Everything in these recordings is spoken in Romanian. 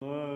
Lord.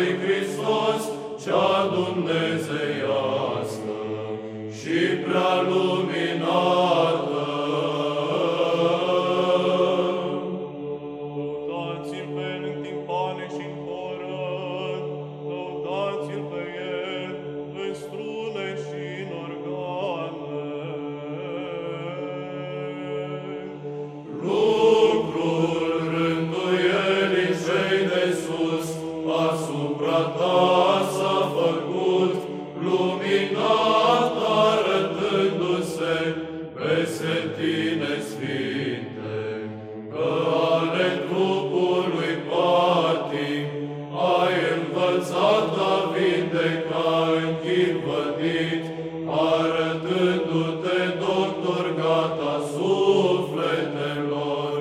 lui Hristos, cea dumnezeiască și prea luminată. Dați-mi închinat arătându-se peste tine, Sfinte, că ale trupului patii ai învățat a arătându-te, doctor, gata sufletelor,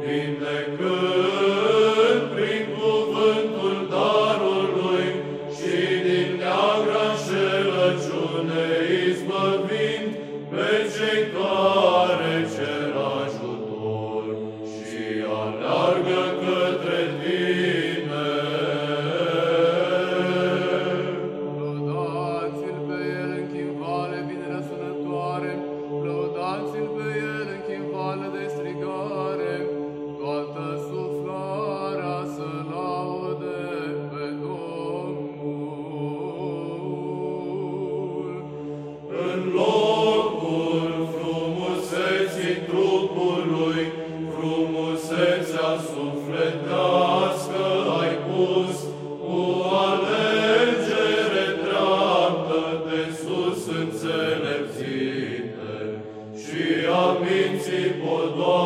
vindecând simbol do